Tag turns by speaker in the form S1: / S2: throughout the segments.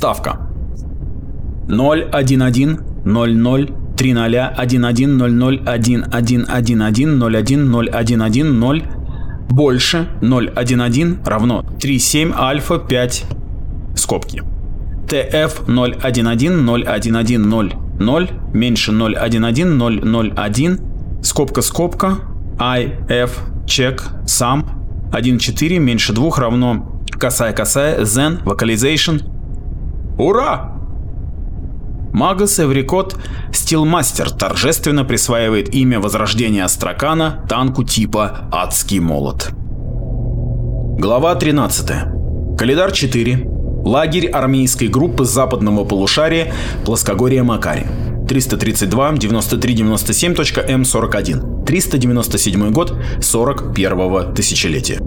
S1: Ставка 011 00 30 11 00 1111 01 011 0 больше 011 равно 37 альфа 5 скобки. TF 011 011 0 0 меньше 011 001 скобка скобка IF check sum 1.4 меньше 2 равно косая косая then vocalization. Ура! Магас Эврикот Стилмастер торжественно присваивает имя возрождения Астракана танку типа Адский молот. Глава 13. Калидар 4. Лагерь армейской группы западного полушария Плоскогорье Макари. 332 93 97.М41. 397 год 41 тысячелетия.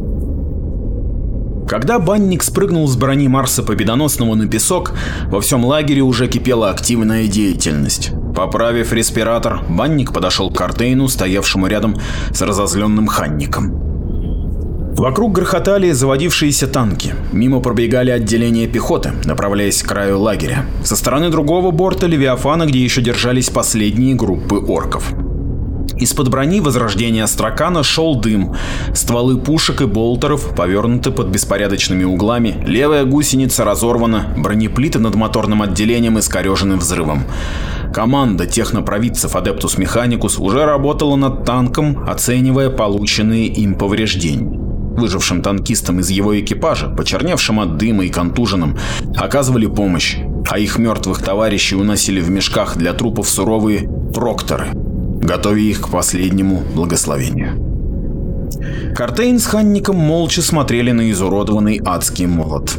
S1: Когда банник спрыгнул с брони Марса Победоносного на песок, во всем лагере уже кипела активная деятельность. Поправив респиратор, банник подошел к Картейну, стоявшему рядом с разозленным Ханником. Вокруг грохотали заводившиеся танки. Мимо пробегали отделения пехоты, направляясь к краю лагеря. Со стороны другого борта Левиафана, где еще держались последние группы орков. Из-под брони возрождения Астракана шел дым. Стволы пушек и болтеров повернуты под беспорядочными углами, левая гусеница разорвана, бронеплиты над моторным отделением искорежены взрывом. Команда технопровидцев Адептус Механикус уже работала над танком, оценивая полученные им повреждения. Выжившим танкистам из его экипажа, почерневшим от дыма и контуженным, оказывали помощь, а их мертвых товарищей уносили в мешках для трупов суровые прокторы, готовя их к последнему благословению. Картейн с Ханником молча смотрели на изуродованный адский молот.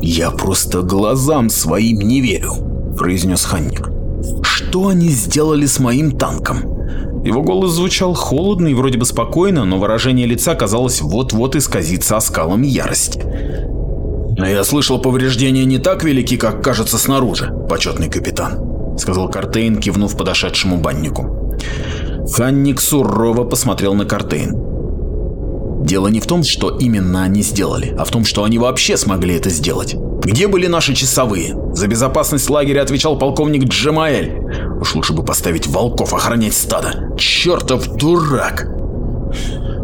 S1: «Я просто глазам своим не верю», — произнес Ханник. «Что они сделали с моим танком?» Его голос звучал холодно и вроде бы спокойно, но выражение лица казалось вот-вот исказиться оскалом ярости. «Но я слышал, повреждения не так велики, как кажется снаружи, почетный капитан», сказал Картейн, кивнув подошедшему баннику. Ханник сурово посмотрел на Картейн. Дело не в том, что именно они сделали, а в том, что они вообще смогли это сделать. Где были наши часовые? За безопасность лагеря отвечал полковник Джамаэль. Уж лучше бы поставить волков охранять стадо. Чертов дурак!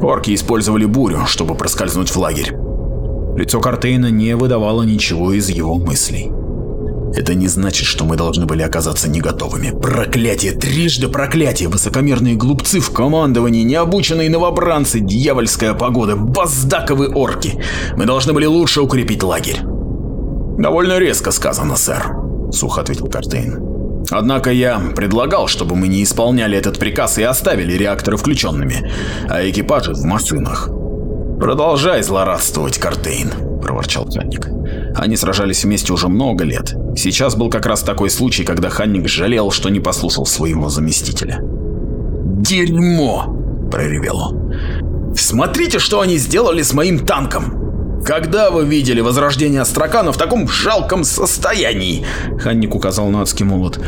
S1: Орки использовали бурю, чтобы проскользнуть в лагерь. Лицо Картейна не выдавало ничего из его мыслей. Это не значит, что мы должны были оказаться не готовыми. Проклятие, трижды проклятие, высокомерные глупцы в командовании, необученные новобранцы, дьявольская погода, баздаковые орки. Мы должны были лучше укрепить лагерь. Довольно резко сказано, сэр, сухо ответил Картейн. Однако я предлагал, чтобы мы не исполняли этот приказ и оставили реакторы включенными, а экипажи в машинах. Продолжай злорадствовать, Картейн, проворчал Ханник. Они сражались вместе уже много лет. Сейчас был как раз такой случай, когда Ханник жалел, что не послушал своего заместителя. «Дерьмо!» – проревел он. «Смотрите, что они сделали с моим танком!» «Когда вы видели возрождение Астракана в таком жалком состоянии?» Ханник указал на адский молот.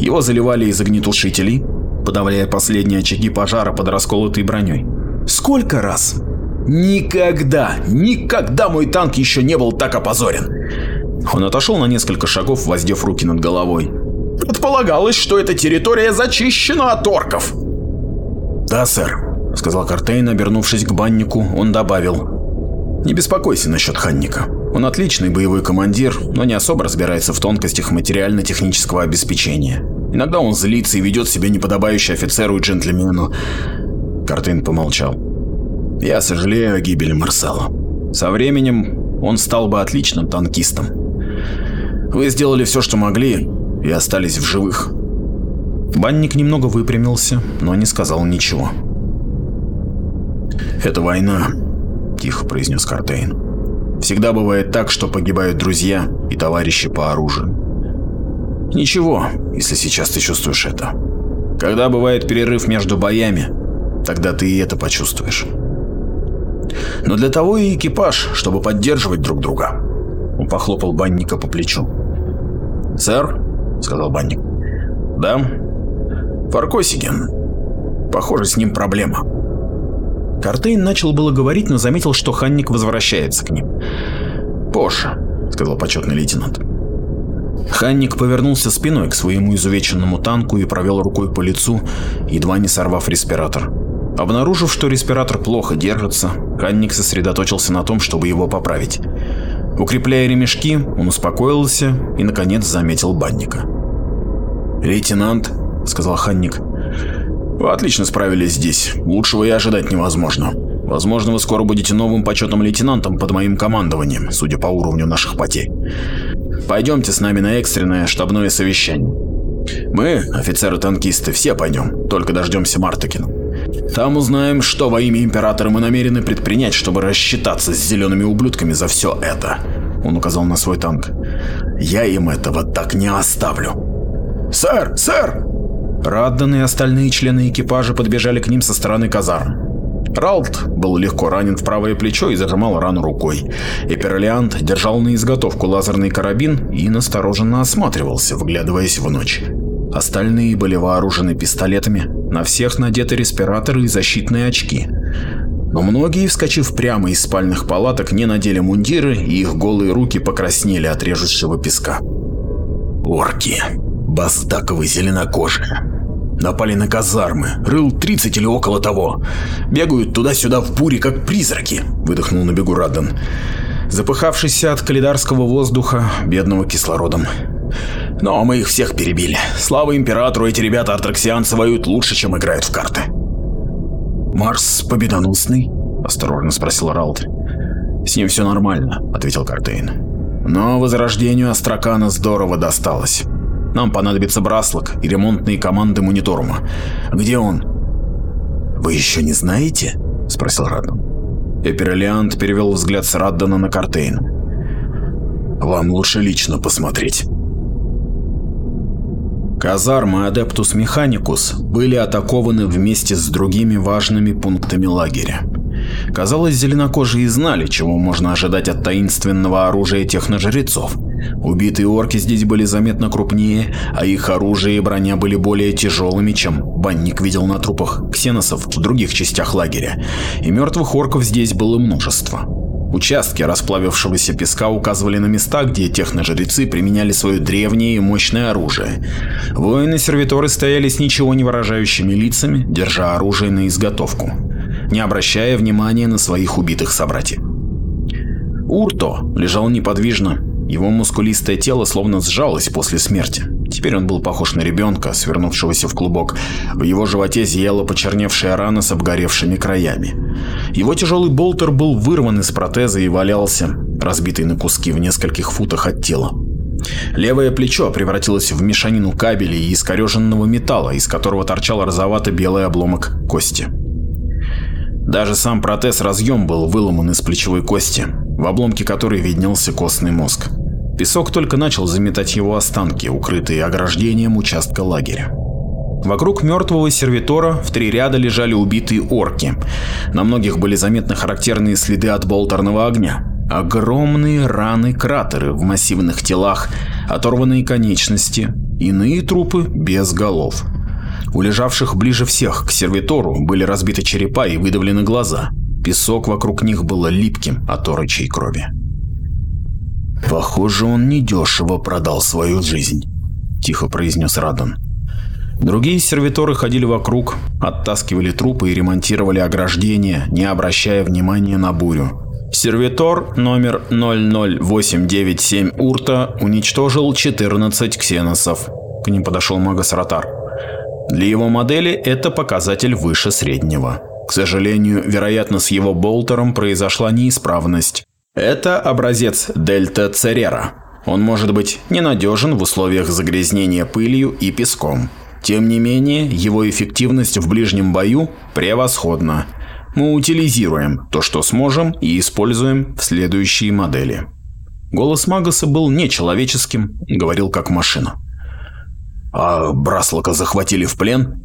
S1: Его заливали из огнетушителей, подавляя последние очаги пожара под расколотой броней. «Сколько раз?» Никогда, никогда мой танк еще не был так опозорен. Он отошел на несколько шагов, воздев руки над головой. Предполагалось, что эта территория зачищена от орков. Да, сэр, сказал Картейн, обернувшись к баннику, он добавил. Не беспокойся насчет Ханника. Он отличный боевой командир, но не особо разбирается в тонкостях материально-технического обеспечения. Иногда он злится и ведет себя неподобающе офицеру и джентльмену. Картейн помолчал. Я сожалею о гибели Марсала. Со временем он стал бы отличным танкистом. Вы сделали все, что могли, и остались в живых. Банник немного выпрямился, но не сказал ничего. «Это война», — тихо произнес Картейн. «Всегда бывает так, что погибают друзья и товарищи по оружию. Ничего, если сейчас ты чувствуешь это. Когда бывает перерыв между боями, тогда ты и это почувствуешь». Но для того и экипаж, чтобы поддерживать друг друга. Он похлопал банника по плечу. «Сэр?» — сказал банник. «Да?» «Фаркосиген. Похоже, с ним проблема». Картейн начал было говорить, но заметил, что Ханник возвращается к ним. «Позже. — сказал почетный лейтенант. Ханник повернулся спиной к своему изувеченному танку и провел рукой по лицу, едва не сорвав респиратор. Обнаружив, что респиратор плохо держится, Ханник сосредоточился на том, чтобы его поправить. Укрепляя ремешки, он успокоился и, наконец, заметил банника. «Лейтенант», — сказал Ханник, — «вы отлично справились здесь. Лучшего и ожидать невозможно. Возможно, вы скоро будете новым почетным лейтенантом под моим командованием, судя по уровню наших потерь. Пойдемте с нами на экстренное штабное совещание. Мы, офицеры-танкисты, все пойдем, только дождемся Мартыкина. Там узнаем, что во имя Императора мы намерены предпринять, чтобы рассчитаться с зелеными ублюдками за все это. Он указал на свой танк. Я им этого так не оставлю. Сэр, сэр! Раддан и остальные члены экипажа подбежали к ним со стороны казарм. Ралт был легко ранен в правое плечо и зажимал рану рукой. Эперлиант держал на изготовку лазерный карабин и настороженно осматривался, вглядываясь в ночь. Остальные были вооружены пистолетами, на всех надеты респираторы и защитные очки. Но многие, вскочив прямо из спальных палаток, не надели мундиры, и их голые руки покраснели от режущего песка. Орки. Бастаковые зеленокожие. Напали на казармы, рыл 30 или около того. Бегают туда-сюда в буре, как призраки, выдохнул на бегу Раддан. Запыхавшийся от калидарского воздуха, бедного кислородом. Но мы их всех перебили. Слава императору, эти ребята артраксианцы воюют лучше, чем играют в карты. «Марс победоносный?» – осторожно спросил Ралт. «С ним все нормально», – ответил Картейн. «Но возрождению Астракана здорово досталось. Нам понадобится браслок и ремонтные команды мониторума. Где он?» «Вы еще не знаете?» – спросил Раддан. Эпирелиант перевел взгляд с Раддана на Картейн. «Вам лучше лично посмотреть». Казармы Адептус Механикус были атакованы вместе с другими важными пунктами лагеря. Казалось, зеленокожие знали, чего можно ожидать от таинственного оружия техножрецов. Убитые орки здесь были заметно крупнее, а их оружие и броня были более тяжелыми, чем банник видел на трупах ксеносов в других частях лагеря, и мертвых орков здесь было множество. Участки расплавившегося песка указывали на места, где техножрецы применяли свое древнее и мощное оружие. Воины-сервиторы стояли с ничего не выражающими лицами, держа оружие на изготовку, не обращая внимания на своих убитых собратьев. Урто лежал неподвижно, его мускулистое тело словно сжалось после смерти. Теперь он был похож на ребенка, свернувшегося в клубок. В его животе зияла почерневшая рана с обгоревшими краями. Его тяжелый болтер был вырван из протеза и валялся, разбитый на куски в нескольких футах от тела. Левое плечо превратилось в мешанину кабелей и искореженного металла, из которого торчал розовато-белый обломок кости. Даже сам протез-разъем был выломан из плечевой кости, в обломке которой виднелся костный мозг. Песок только начал заметать его останки, укрытые ограждением участка лагеря. Вокруг мертвого сервитора в три ряда лежали убитые орки. На многих были заметны характерные следы от болтерного огня. Огромные раны-кратеры в массивных телах, оторванные конечности, иные трупы без голов. У лежавших ближе всех к сервитору были разбиты черепа и выдавлены глаза. Песок вокруг них был липким от орочей крови. «Похоже, он недешево продал свою жизнь», – тихо произнес Радан. Другие сервиторы ходили вокруг, оттаскивали трупы и ремонтировали ограждения, не обращая внимания на бурю. Сервитор номер 00897 Урта уничтожил 14 ксеносов. К ним подошел Магас Ротар. Для его модели это показатель выше среднего. К сожалению, вероятно, с его болтером произошла неисправность. Это образец Дельта Церера. Он может быть ненадежен в условиях загрязнения пылью и песком. Тем не менее, его эффективность в ближнем бою превосходна. Мы утилизируем то, что сможем, и используем в следующие модели. Голос Магаса был нечеловеческим, говорил как машина. «А Браслока захватили в плен?»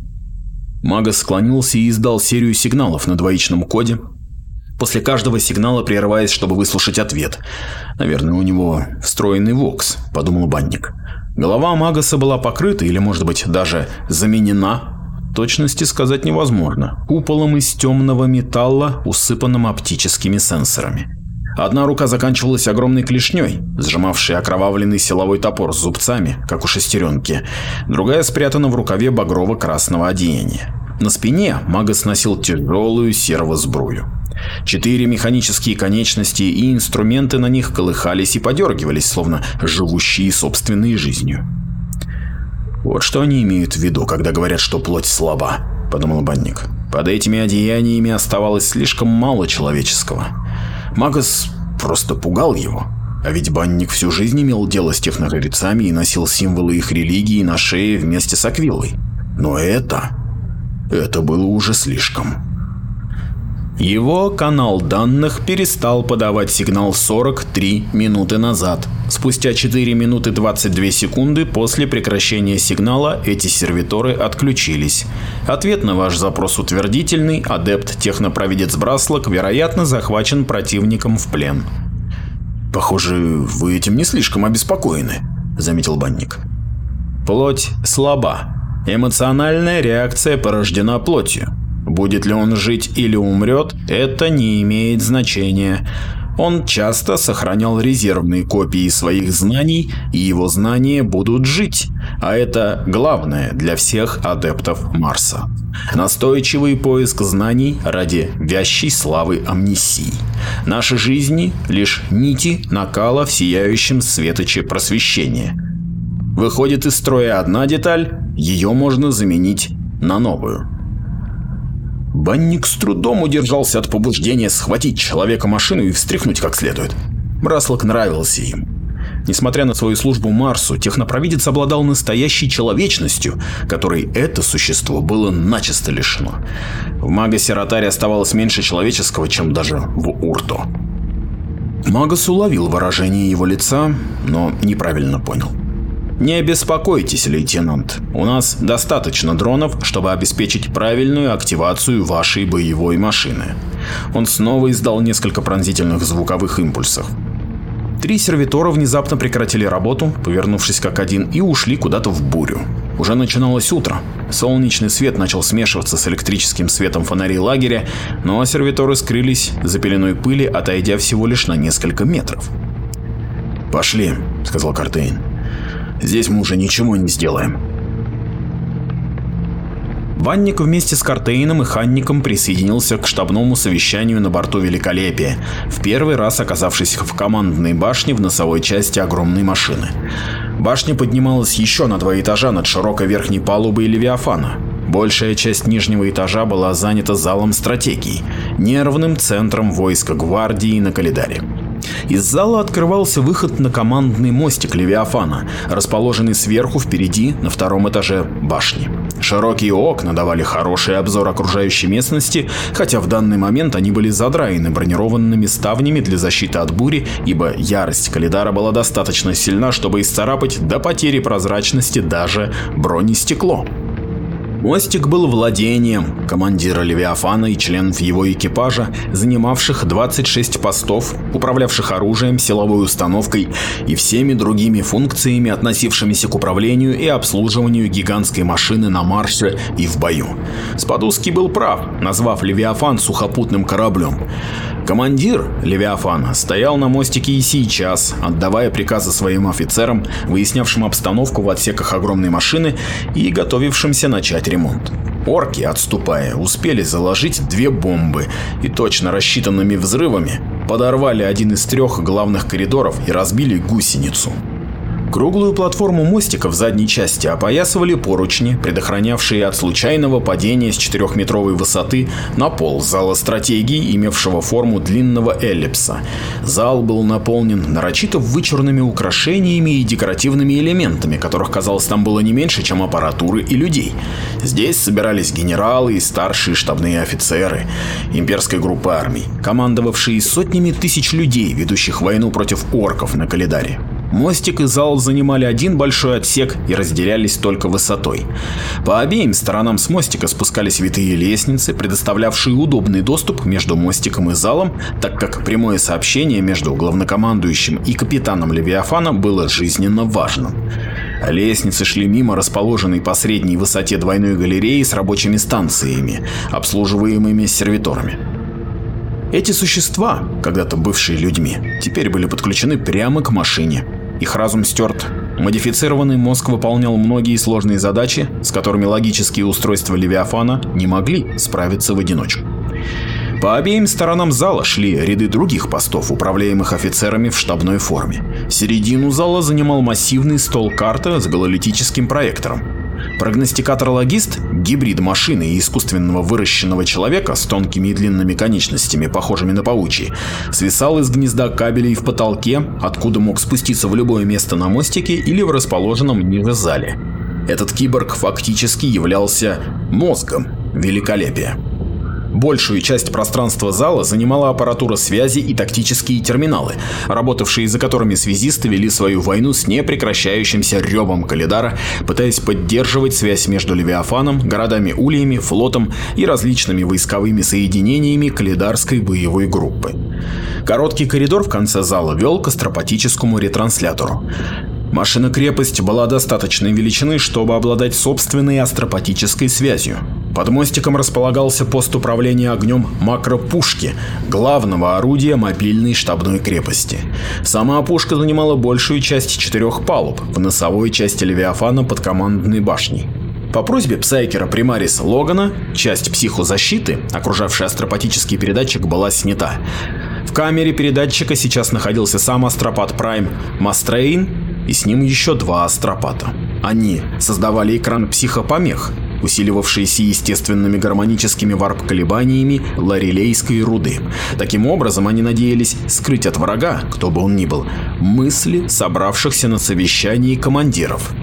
S1: Магас склонился и издал серию сигналов на двоичном коде, после каждого сигнала прерываясь, чтобы выслушать ответ. Наверное, у него встроенный вокс, подумал банник. Голова Магаса была покрыта или, может быть, даже заменена. Точности сказать невозможно. Куполом из темного металла, усыпанным оптическими сенсорами. Одна рука заканчивалась огромной клешней, сжимавшей окровавленный силовой топор с зубцами, как у шестеренки, другая спрятана в рукаве багрово-красного одеяния. На спине Магас носил тяжелую серого сбрую. Четыре механические конечности и инструменты на них колыхались и подергивались, словно живущие собственной жизнью. «Вот что они имеют в виду, когда говорят, что плоть слаба», — подумал банник. Под этими одеяниями оставалось слишком мало человеческого. Магас просто пугал его. А ведь банник всю жизнь имел дело с техножрецами и носил символы их религии на шее вместе с Аквилой. Но это... это было уже слишком. Его канал данных перестал подавать сигнал 43 минуты назад. Спустя 4 минуты 22 секунды после прекращения сигнала эти сервиторы отключились. Ответ на ваш запрос утвердительный, адепт технопровидец Браслок вероятно захвачен противником в плен. «Похоже, вы этим не слишком обеспокоены», — заметил банник. Плоть слаба. Эмоциональная реакция порождена плотью. Будет ли он жить или умрет, это не имеет значения. Он часто сохранял резервные копии своих знаний, и его знания будут жить. А это главное для всех адептов Марса. Настойчивый поиск знаний ради вящей славы амнисии. Наши жизни – лишь нити накала в сияющем светоче просвещения. Выходит из строя одна деталь, ее можно заменить на новую. Банник с трудом удержался от побуждения схватить человека машину и встряхнуть как следует. Браслок нравился им. Несмотря на свою службу Марсу, технопровидец обладал настоящей человечностью, которой это существо было начисто лишено. В Магасе Ротаре оставалось меньше человеческого, чем даже в Урто. Магас уловил выражение его лица, но неправильно понял. Не беспокойтесь, лейтенант. У нас достаточно дронов, чтобы обеспечить правильную активацию вашей боевой машины. Он снова издал несколько пронзительных звуковых импульсов. Три сервитора внезапно прекратили работу, повернувшись как один, и ушли куда-то в бурю. Уже начиналось утро. Солнечный свет начал смешиваться с электрическим светом фонарей лагеря, но сервиторы скрылись за пеленой пыли, отойдя всего лишь на несколько метров. «Пошли», — сказал Картейн. Здесь мы уже ничего не сделаем. Ванник вместе с Картейном и Ханником присоединился к штабному совещанию на борту Великолепия, в первый раз оказавшись в командной башне в носовой части огромной машины. Башня поднималась еще на два этажа над широкой верхней палубой Левиафана. Большая часть нижнего этажа была занята залом стратегии, нервным центром войска гвардии на Калидаре. Из зала открывался выход на командный мостик Левиафана, расположенный сверху впереди на втором этаже башни. Широкие окна давали хороший обзор окружающей местности, хотя в данный момент они были задраены бронированными ставнями для защиты от бури, ибо ярость Калидара была достаточно сильна, чтобы исцарапать до потери прозрачности даже бронестекло. Мостик был владением командира Левиафана и членов его экипажа, занимавших 26 постов, управлявших оружием, силовой установкой и всеми другими функциями, относившимися к управлению и обслуживанию гигантской машины на марше и в бою. Спадуский был прав, назвав Левиафан сухопутным кораблем. Командир Левиафана стоял на мостике и сейчас, отдавая приказы своим офицерам, выяснявшим обстановку в отсеках огромной машины и готовившимся начать ремонт. Орки, отступая, успели заложить две бомбы и точно рассчитанными взрывами подорвали один из трех главных коридоров и разбили гусеницу. Круглую платформу мостика в задней части опоясывали поручни, предохранявшие от случайного падения с четырехметровой высоты на пол зала стратегии, имевшего форму длинного эллипса. Зал был наполнен нарочито вычурными украшениями и декоративными элементами, которых, казалось, там было не меньше, чем аппаратуры и людей. Здесь собирались генералы и старшие штабные офицеры имперской группы армий, командовавшие сотнями тысяч людей, ведущих войну против орков на Калидаре. Мостик и зал занимали один большой отсек и разделялись только высотой. По обеим сторонам с мостика спускались витые лестницы, предоставлявшие удобный доступ между мостиком и залом, так как прямое сообщение между главнокомандующим и капитаном Левиафана было жизненно важным. Лестницы шли мимо расположенной по средней высоте двойной галереи с рабочими станциями, обслуживаемыми сервиторами. Эти существа, когда-то бывшие людьми, теперь были подключены прямо к машине. Их разум стерт. Модифицированный мозг выполнял многие сложные задачи, с которыми логические устройства Левиафана не могли справиться в одиночку. По обеим сторонам зала шли ряды других постов, управляемых офицерами в штабной форме. Середину зала занимал массивный стол карта с гололитическим проектором. Прогностикатор-логист, гибрид машины и искусственного выращенного человека с тонкими и длинными конечностями, похожими на паучьи, свисал из гнезда кабелей в потолке, откуда мог спуститься в любое место на мостике или в расположенном ниже зале. Этот киборг фактически являлся мозгом великолепия. Большую часть пространства зала занимала аппаратура связи и тактические терминалы, работавшие за которыми связисты вели свою войну с непрекращающимся ревом Калидара, пытаясь поддерживать связь между Левиафаном, городами-ульями, флотом и различными войсковыми соединениями Калидарской боевой группы. Короткий коридор в конце зала вел к астропатическому ретранслятору. Машина-крепость была достаточной величины, чтобы обладать собственной астропатической связью. Под мостиком располагался пост управления огнем макропушки, главного орудия мобильной штабной крепости. Сама пушка занимала большую часть четырех палуб в носовой части Левиафана под командной башней. По просьбе псайкера Примариса Логана, часть психозащиты, окружавшая астропатический передатчик, была снята. В камере передатчика сейчас находился сам астропат Прайм Мастрейн и с ним еще два астропата. Они создавали экран психопомех, усиливавшиеся естественными гармоническими варп-колебаниями ларилейской руды. Таким образом, они надеялись скрыть от врага, кто бы он ни был, мысли собравшихся на совещании командиров.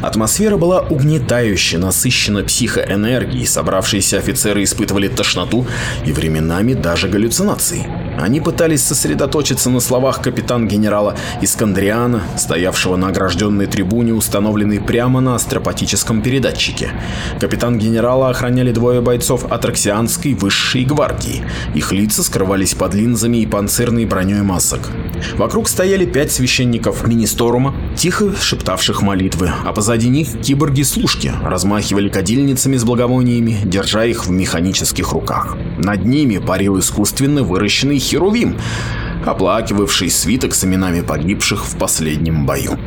S1: Атмосфера была угнетающе насыщена психоэнергией, собравшиеся офицеры испытывали тошноту и временами даже галлюцинации. Они пытались сосредоточиться на словах капитан-генерала Искандриана, стоявшего на огражденной трибуне, установленной прямо на астропатическом передатчике. Капитан-генерала охраняли двое бойцов Атраксианской высшей гвардии. Их лица скрывались под линзами и панцирной броней масок. Вокруг стояли пять священников Министорума, тихо шептавших молитвы, а позади них киборги-служки размахивали кадильницами с благовониями, держа их в механических руках. Над ними парил искусственно выращенный Херувим, оплакивавший свиток с именами погибших в последнем бою.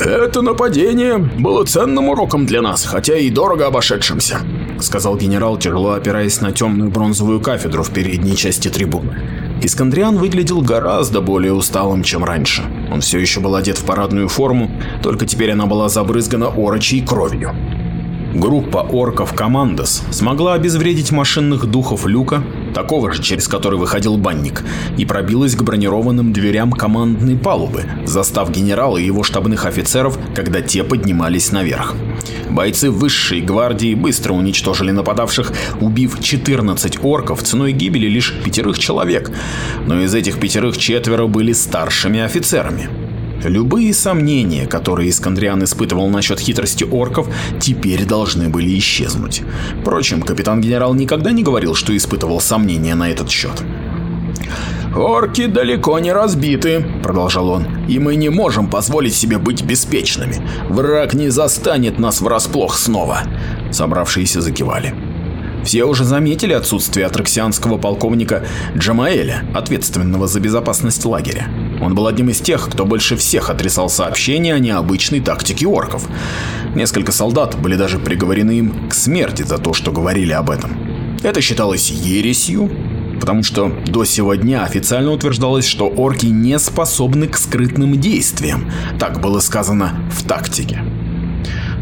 S2: «Это нападение было ценным уроком для нас, хотя и дорого обошедшимся», —
S1: сказал генерал, тяжело опираясь на темную бронзовую кафедру в передней части трибуны. Искандриан выглядел гораздо более усталым, чем раньше. Он все еще был одет в парадную форму, только теперь она была забрызгана орочей кровью. Группа орков Командос смогла обезвредить машинных духов Люка, такого же, через который выходил банник, и пробилась к бронированным дверям командной палубы, застав генерала и его штабных офицеров, когда те поднимались наверх. Бойцы высшей гвардии быстро уничтожили нападавших, убив 14 орков ценой гибели лишь пятерых человек, но из этих пятерых четверо были старшими офицерами. Любые сомнения, которые Искандриан испытывал насчет хитрости орков, теперь должны были исчезнуть. Впрочем, капитан-генерал никогда не говорил, что испытывал сомнения на этот счет.
S2: «Орки далеко не разбиты», — продолжал он, — «и мы не можем позволить себе быть беспечными. Враг не застанет нас врасплох снова». Собравшиеся закивали.
S1: Все уже заметили отсутствие атраксианского полковника Джамаэля, ответственного за безопасность лагеря. Он был одним из тех, кто больше всех отрицал сообщения о необычной тактике орков. Несколько солдат были даже приговорены им к смерти за то, что говорили об этом. Это считалось ересью, потому что до сего дня официально утверждалось, что орки не способны к скрытным действиям. Так было сказано в тактике.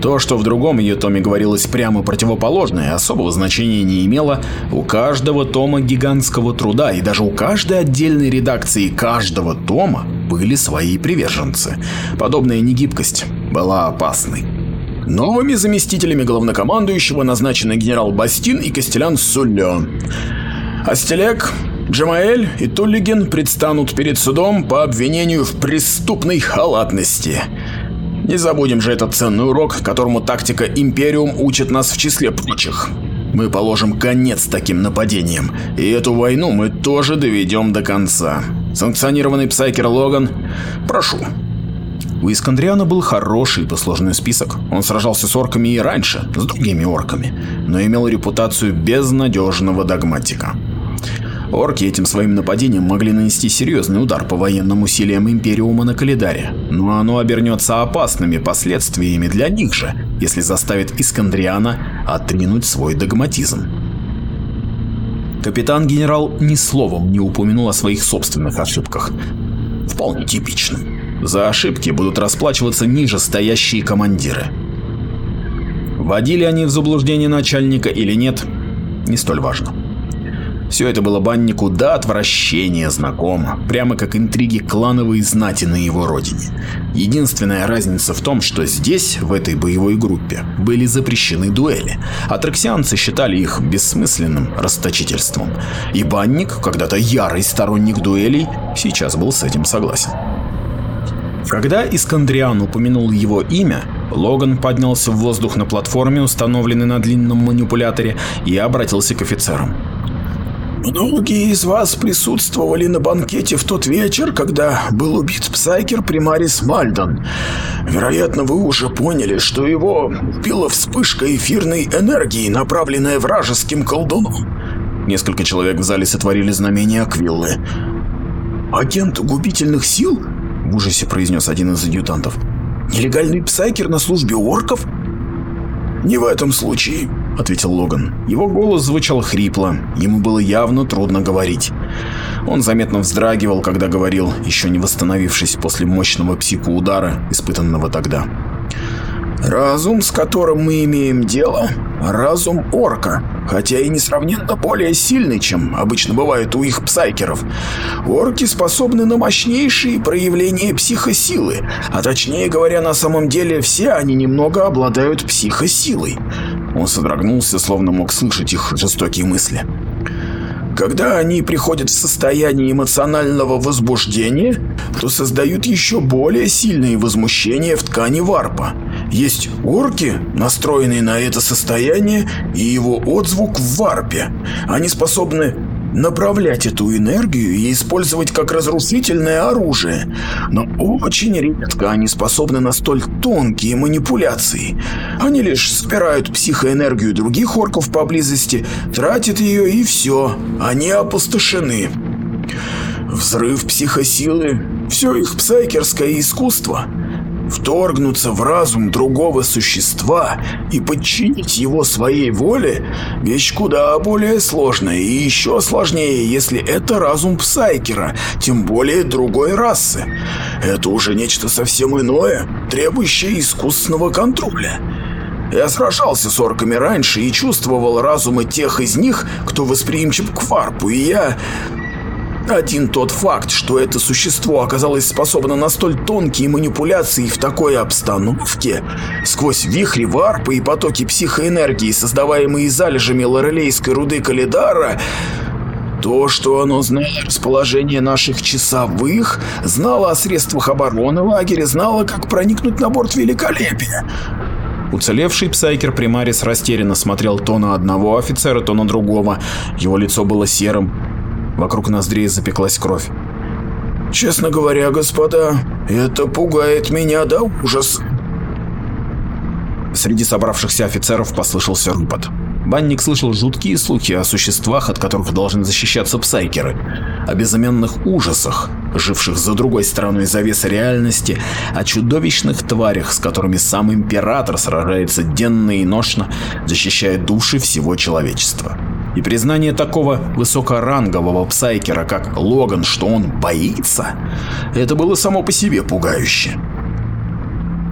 S1: То, что в другом ее томе говорилось прямо противоположное, особого значения не имело, у каждого тома гигантского труда и даже у каждой отдельной редакции каждого тома были свои приверженцы. Подобная негибкость была опасной.
S2: Новыми заместителями главнокомандующего назначены генерал Бастин и Костелян Суллё. Астелек, Джамаэль и Туллиген предстанут перед судом по обвинению в преступной халатности. Не забудем же этот ценный урок, которому тактика Империум учит нас в числе прочих. Мы положим конец таким нападениям, и эту войну мы тоже доведем до конца. Санкционированный Псайкер Логан, прошу.
S1: У Искандриана был хороший послужной список. Он сражался с орками и раньше, с другими орками, но имел репутацию безнадежного догматика. Орки этим своим нападением могли нанести серьезный удар по военным усилиям Империума на Калидаре, но оно обернется опасными последствиями для них же, если заставит Искандриана отринуть свой догматизм. Капитан-генерал ни словом не упомянул о своих собственных ошибках. Вполне типично. За ошибки будут расплачиваться ниже стоящие командиры. Водили они в заблуждение начальника или нет, не столь важно. Все это было баннику до отвращения знакомо, прямо как интриги клановой знати на его родине. Единственная разница в том, что здесь, в этой боевой группе, были запрещены дуэли, а траксианцы считали их бессмысленным расточительством. И банник, когда-то ярый сторонник дуэлей, сейчас был с этим согласен. Когда Искандриан упомянул его имя, Логан поднялся в воздух на платформе, установленной на длинном манипуляторе, и обратился к офицерам.
S2: Многие из вас присутствовали на банкете в тот вечер, когда был убит псайкер Примарис Мальдон. Вероятно, вы уже поняли, что его убила вспышка эфирной энергии, направленная вражеским колдуном.
S1: Несколько человек в зале сотворили знамение Аквиллы.
S2: «Агент губительных сил?» — в ужасе произнес один из адъютантов. «Нелегальный псайкер на службе орков?» «Не в этом случае», — ответил Логан. Его голос звучал хрипло, ему было явно трудно говорить. Он заметно вздрагивал, когда говорил, еще не восстановившись после мощного психоудара, испытанного тогда. Разум, с которым мы имеем дело, разум орка, хотя и несравненно более сильный, чем обычно бывает у их псайкеров. Орки способны на мощнейшие проявления психосилы, а точнее говоря, на самом деле все они немного обладают психосилой. Он содрогнулся, словно мог слышать их жестокие мысли. Когда они приходят в состояние эмоционального возбуждения, то создают еще более сильные возмущения в ткани варпа. Есть орки, настроенные на это состояние, и его отзвук в варпе. Они способны направлять эту энергию и использовать как разрушительное оружие, но очень редко они способны на столь тонкие манипуляции. Они лишь собирают психоэнергию других орков поблизости, тратят ее и все, они опустошены. Взрыв психосилы – все их псайкерское искусство – Вторгнуться в разум другого существа и подчинить его своей воле – вещь куда более сложная и еще сложнее, если это разум Псайкера, тем более другой расы. Это уже нечто совсем иное, требующее искусственного контроля. Я сражался с орками раньше и чувствовал разумы тех из них, кто восприимчив к фарпу, и я один тот факт, что это существо оказалось способно на столь тонкие манипуляции в такой обстановке, сквозь вихри варпа и потоки психоэнергии, создаваемые залежами лорелейской руды Калидара, то, что оно знало расположение наших часовых, знало о средствах обороны лагеря, знало, как проникнуть на борт великолепия.
S1: Уцелевший псайкер Примарис растерянно смотрел то на одного офицера, то на другого. Его лицо было серым, Вокруг ноздрей запеклась кровь.
S2: «Честно говоря, господа, это пугает меня до ужаса».
S1: Среди собравшихся офицеров послышался рыпот. Банник слышал жуткие слухи о существах, от которых должны защищаться псайкеры, о безыменных ужасах, живших за другой стороной завесы реальности, о чудовищных тварях, с которыми сам Император сражается денно и ношно, защищая души всего человечества. И признание такого высокорангового псайкера, как Логан, что он боится, это было само по себе пугающе.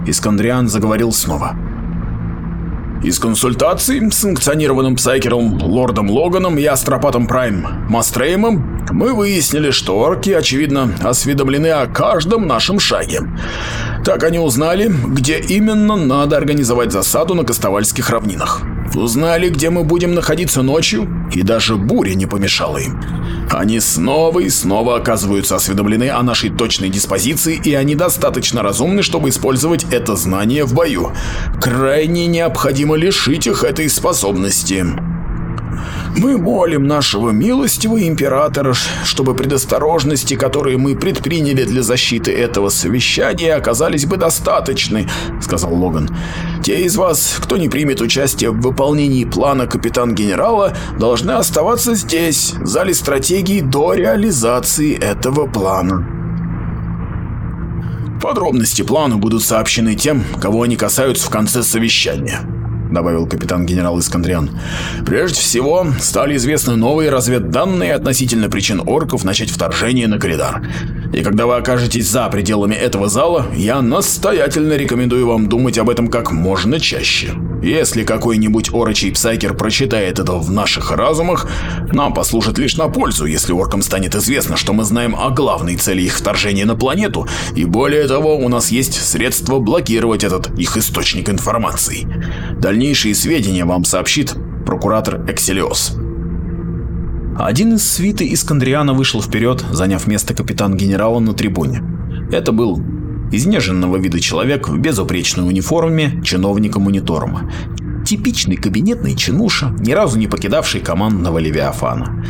S1: Искандриан заговорил снова.
S2: Из консультаций с санкционированным псайкером Лордом Логаном и Астропатом Прайм Мастреймом мы выяснили, что орки, очевидно, осведомлены о каждом нашем шаге. Так они узнали, где именно надо организовать засаду на Костовальских равнинах. Узнали, где мы будем находиться ночью, и даже буря не помешала им. Они снова и снова оказываются осведомлены о нашей точной диспозиции, и они достаточно разумны, чтобы использовать это знание в бою. Крайне необходимо лишить их этой способности. Мы молим нашего милостивого императора, чтобы предосторожности, которые мы предприняли для защиты этого совещания, оказались бы достаточны, сказал Логан. Те из вас, кто не примет участие в выполнении плана капитан-генерала, должны оставаться здесь, в зале стратегии до реализации этого плана. Подробности плана будут сообщены тем, кого они касаются в конце совещания. — добавил капитан-генерал Искандриан. «Прежде всего, стали известны новые разведданные относительно причин орков начать вторжение на коридор. И когда вы окажетесь за пределами этого зала, я настоятельно рекомендую вам думать об этом как можно чаще. Если какой-нибудь орочий псайкер прочитает это в наших разумах, нам послужит лишь на пользу, если оркам станет известно, что мы знаем о главной цели их вторжения на планету, и более того, у нас есть средства блокировать этот их источник информации. Дальнейшие сведения вам сообщит прокуратор Экселиос.
S1: Один из свиты Искандриана вышел вперед, заняв место капитан-генерала на трибуне. Это был изнеженного вида человек в безупречной униформе чиновника-мониторума. Типичный кабинетный чинуша, ни разу не покидавший командного Левиафана.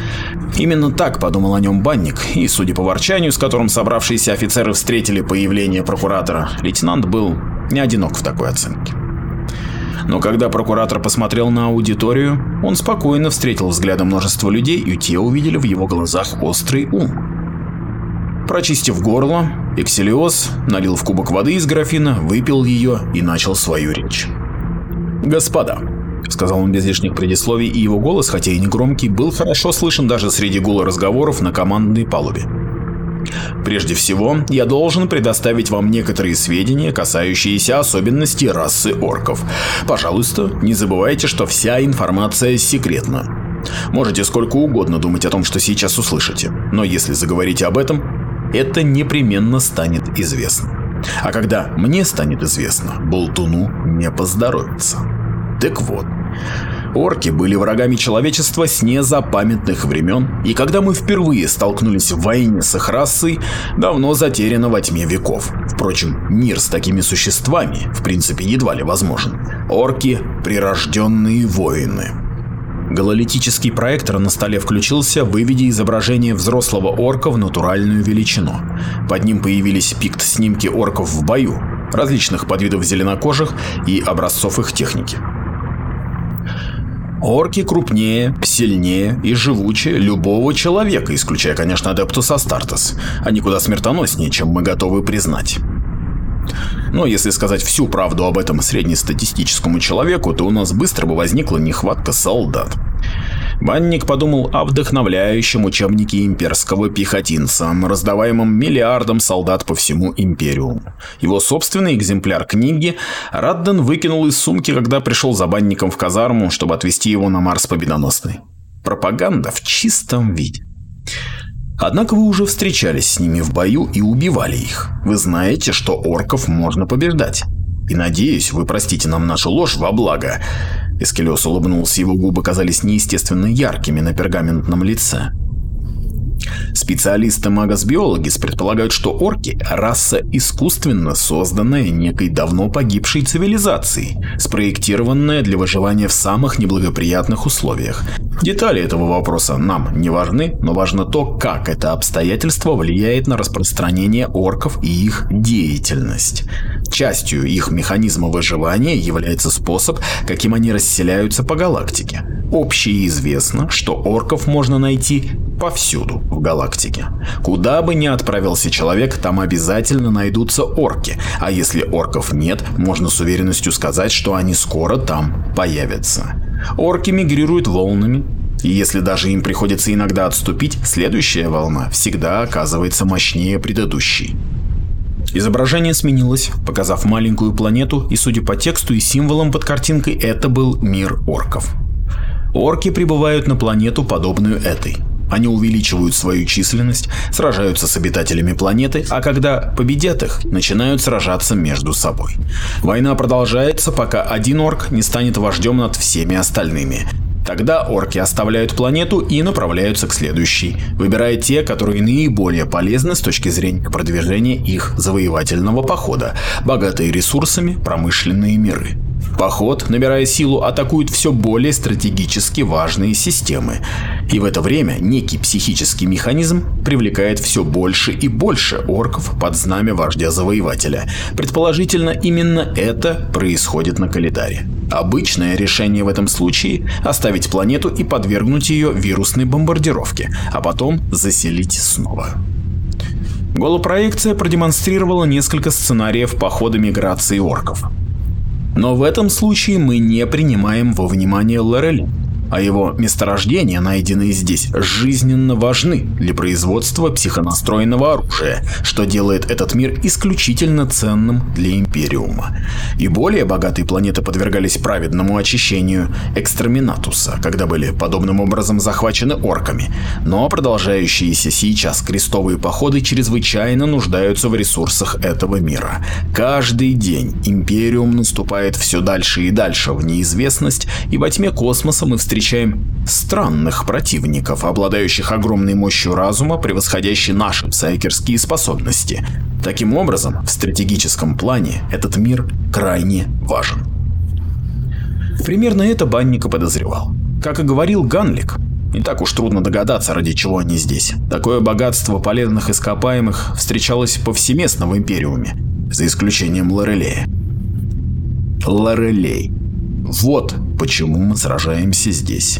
S1: Именно так подумал о нем банник, и, судя по ворчанию, с которым собравшиеся офицеры встретили появление прокуратора, лейтенант был не одинок в такой оценке. Но когда прокуратор посмотрел на аудиторию, он спокойно встретил взглядом множество людей, и те увидели в его глазах острый ум. Прочистив горло, Экселиос налил в кубок воды из графина, выпил ее и начал свою речь. «Господа», — сказал он без лишних предисловий, и его голос, хотя и не громкий, был хорошо слышен даже среди гула разговоров на командной палубе. Прежде всего, я должен предоставить вам некоторые сведения, касающиеся особенностей расы орков. Пожалуйста, не забывайте, что вся информация секретна. Можете сколько угодно думать о том, что сейчас услышите, но если заговорите об этом, это непременно станет известно. А когда мне станет известно, Болтуну не поздоровится. Так вот, орки были врагами человечества с незапамятных времен, и когда мы впервые столкнулись в войне с их расой, давно затеряно во тьме веков. Впрочем, мир с такими существами, в принципе, едва ли возможен. Орки – прирожденные воины. Гололитический проектор на столе включился, выведя изображение взрослого орка в натуральную величину. Под ним появились пикт-снимки орков в бою, различных подвидов зеленокожих и образцов их техники. Орки крупнее, сильнее и живучее любого человека, исключая, конечно, Адептус Астартес. Они куда смертоноснее, чем мы готовы признать. Но если сказать всю правду об этом среднестатистическому человеку, то у нас быстро бы возникла нехватка солдат. Банник подумал о вдохновляющем учебнике имперского пехотинца, раздаваемом миллиардам солдат по всему империуму. Его собственный экземпляр книги Радден выкинул из сумки, когда пришел за банником в казарму, чтобы отвезти его на Марс победоносный. Пропаганда в чистом виде. Однако вы уже встречались с ними в бою и убивали их. Вы знаете, что орков можно побеждать. И надеюсь, вы простите нам нашу ложь во благо. Эскелиос улыбнулся, его губы казались неестественно яркими на пергаментном лице. Специалисты магос-биологи предполагают, что орки – раса искусственно созданная некой давно погибшей цивилизацией, спроектированная для выживания в самых неблагоприятных условиях. Детали этого вопроса нам не важны, но важно то, как это обстоятельство влияет на распространение орков и их деятельность. Частью их механизма выживания является способ, каким они расселяются по галактике. Общеизвестно, что орков можно найти повсюду в галактике. Куда бы ни отправился человек, там обязательно найдутся орки, а если орков нет, можно с уверенностью сказать, что они скоро там появятся. Орки мигрируют волнами, и если даже им приходится иногда отступить, следующая волна всегда оказывается мощнее предыдущей. Изображение сменилось, показав маленькую планету, и судя по тексту и символам под картинкой, это был мир орков. Орки прибывают на планету, подобную этой. Они увеличивают свою численность, сражаются с обитателями планеты, а когда победят их, начинают сражаться между собой. Война продолжается, пока один орк не станет вождем над всеми остальными. Тогда орки оставляют планету и направляются к следующей, выбирая те, которые наиболее полезны с точки зрения продвижения их завоевательного похода, богатые ресурсами промышленные миры. Поход, набирая силу, атакует все более стратегически важные системы. И в это время некий психический механизм привлекает все больше и больше орков под знамя вождя-завоевателя. Предположительно, именно это происходит на Калидаре. Обычное решение в этом случае – оставить планету и подвергнуть ее вирусной бомбардировке, а потом заселить снова. Голопроекция продемонстрировала несколько сценариев похода миграции орков. Но в этом случае мы не принимаем во внимание Лорель а его месторождения, найденные здесь, жизненно важны для производства психонастроенного оружия, что делает этот мир исключительно ценным для Империума. И более богатые планеты подвергались праведному очищению Экстраминатуса, когда были подобным образом захвачены орками, но продолжающиеся сейчас крестовые походы чрезвычайно нуждаются в ресурсах этого мира. Каждый день Империум наступает все дальше и дальше в неизвестность, и во тьме космоса мы встречаем встречаем странных противников, обладающих огромной мощью разума, превосходящей наши псайкерские способности. Таким образом, в стратегическом плане этот мир крайне важен. Примерно это Банника подозревал. Как и говорил Ганлик, не так уж трудно догадаться, ради чего они здесь. Такое богатство полезных ископаемых встречалось повсеместно в Империуме, за исключением Лорелея. Лорелей. Вот почему мы сражаемся здесь.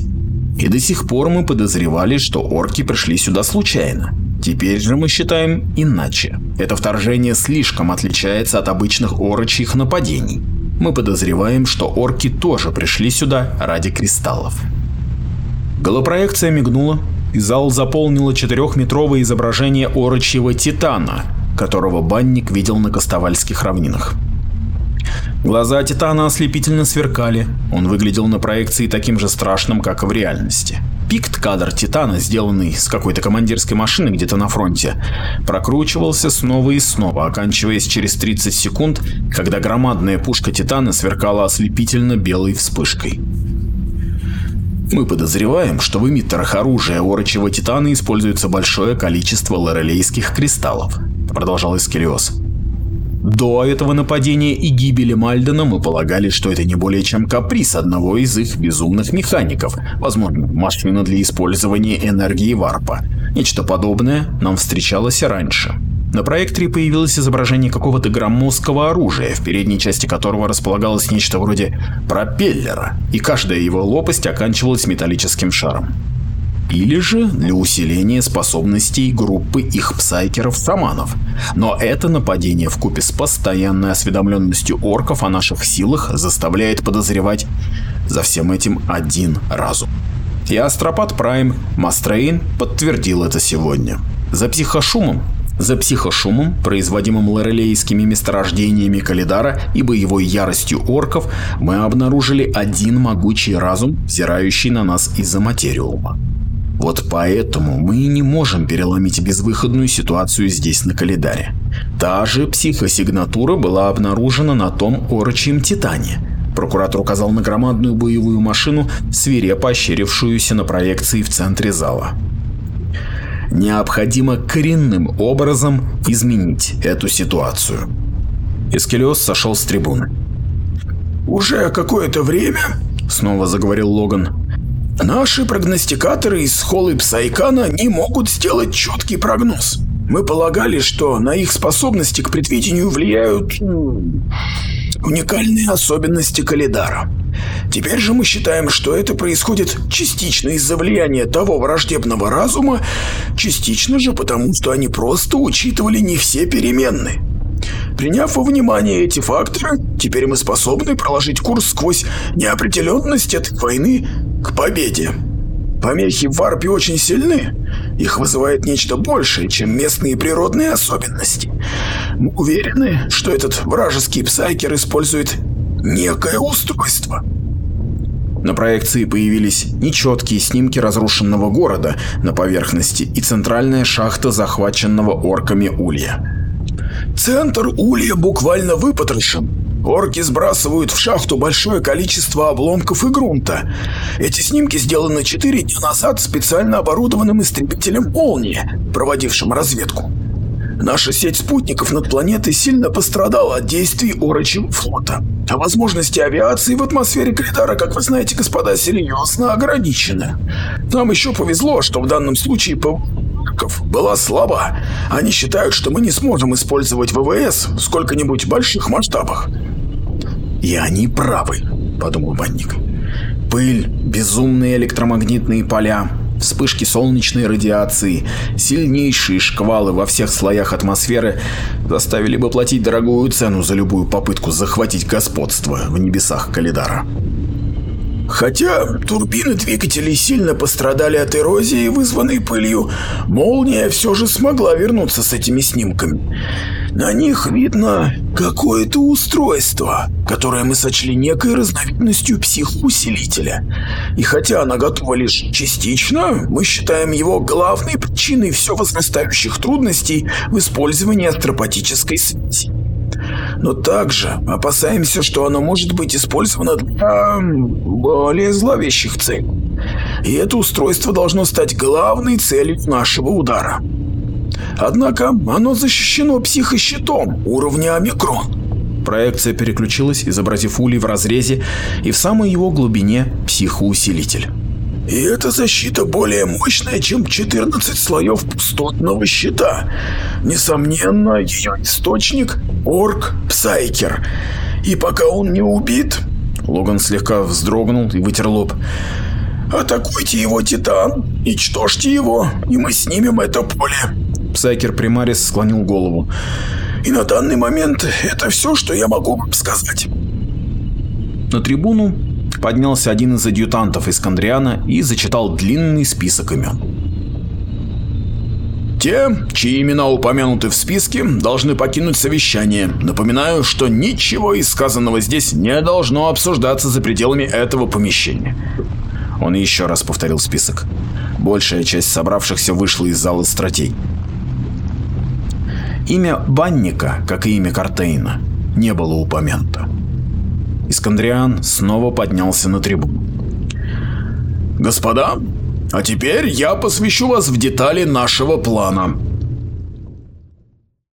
S1: И до сих пор мы подозревали, что орки пришли сюда случайно. Теперь же мы считаем иначе. Это вторжение слишком отличается от обычных орочьих нападений. Мы подозреваем, что орки тоже пришли сюда ради кристаллов. Голопроекция мигнула, и зал заполнило четырехметровое изображение орочьего титана, которого банник видел на Костовальских равнинах. Глаза Титана ослепительно сверкали, он выглядел на проекции таким же страшным, как и в реальности. Пикт-кадр Титана, сделанный с какой-то командирской машины где-то на фронте, прокручивался снова и снова, оканчиваясь через 30 секунд, когда громадная пушка Титана сверкала ослепительно белой вспышкой. Мы подозреваем, что в эмиттерах оружия Орочего Титана используется большое количество лорелейских кристаллов, продолжал Искелиос. До этого нападения и гибели Мальдена мы полагали, что это не более чем каприз одного из их безумных механиков, возможно, машина для использования энергии варпа. Нечто подобное нам встречалось и раньше. На проекторе появилось изображение какого-то громоздкого оружия, в передней части которого располагалось нечто вроде пропеллера, и каждая его лопасть оканчивалась металлическим шаром или же для усиления способностей группы их псайкеров-шаманов. Но это нападение в купе с постоянной осведомленностью орков о наших силах заставляет подозревать за всем этим один разум. И Астропат Прайм Мастрейн подтвердил это сегодня. За психошумом за психошумом, производимым лорелейскими месторождениями Калидара и боевой яростью орков, мы обнаружили один могучий разум, взирающий на нас из-за материума. Вот поэтому мы и не можем переломить безвыходную ситуацию здесь на Калидаре. Та же психосигнатура была обнаружена на том орочьем Титане. Прокуратор указал на громадную боевую машину, свирепо ощерившуюся на проекции в центре зала. Необходимо коренным образом изменить эту ситуацию. Эскелиос сошел с трибуны.
S2: «Уже какое-то время», — снова заговорил Логан, Наши прогностикаторы из Холы Псайкана не могут сделать четкий прогноз. Мы полагали, что на их способности к предвидению влияют уникальные особенности Калидара. Теперь же мы считаем, что это происходит частично из-за влияния того враждебного разума, частично же потому, что они просто учитывали не все переменные. Приняв во внимание эти факторы, теперь мы способны проложить курс сквозь неопределенность этой войны к победе. Помехи в варпе очень сильны. Их вызывает нечто большее, чем местные природные особенности. Мы уверены, что этот вражеский псайкер использует некое устройство.
S1: На проекции появились нечеткие снимки разрушенного города на поверхности и центральная шахта захваченного орками улья.
S2: Центр улья буквально выпотрошен. Орки сбрасывают в шахту большое количество обломков и грунта. Эти снимки сделаны 4 дня назад специально оборудованным истребителем «Молния», проводившим разведку. Наша сеть спутников над планетой сильно пострадала от действий Орочего флота. А возможности авиации в атмосфере Критара, как вы знаете, господа, серьезно ограничены. Нам еще повезло, что в данном случае ПВКов была слаба. Они считают, что мы не сможем использовать ВВС в сколько-нибудь больших масштабах. И они правы, подумал банник. Пыль, безумные электромагнитные поля, вспышки солнечной радиации, сильнейшие шквалы во всех слоях атмосферы заставили бы платить дорогую цену за любую попытку захватить господство в небесах Калидара. Хотя турбины двигателей сильно пострадали от эрозии, вызванной пылью, молния все же смогла вернуться с этими снимками. На них видно какое-то устройство, которое мы сочли некой разновидностью психоусилителя. И хотя она готова лишь частично, мы считаем его главной причиной все возрастающих трудностей в использовании астропатической связи. Но также опасаемся, что оно может быть использовано для более зловещих целей. И это устройство должно стать главной целью нашего удара. Однако оно защищено психощитом уровня омикрон.
S1: Проекция переключилась, изобразив улей в разрезе и в самой его глубине психоусилитель.
S2: И эта защита более мощная, чем 14 слоев пустотного щита. Несомненно, ее источник — Орк Псайкер. И пока он не убит...
S1: Логан слегка вздрогнул и вытер лоб.
S2: «Атакуйте его, Титан, уничтожьте его, и мы снимем это поле».
S1: Псайкер Примарис склонил голову.
S2: «И на данный момент это все, что я могу вам сказать».
S1: На трибуну поднялся один из адъютантов Искандриана и зачитал длинный список имен.
S2: Те, чьи имена упомянуты в списке, должны покинуть совещание. Напоминаю, что ничего из сказанного здесь не должно обсуждаться за пределами этого помещения.
S1: Он еще раз повторил список. Большая часть собравшихся вышла из зала стратей. Имя Банника, как и имя Картейна, не было упомянуто. Искандриан снова поднялся на трибуну.
S2: «Господа, а теперь я посвящу вас в детали нашего плана.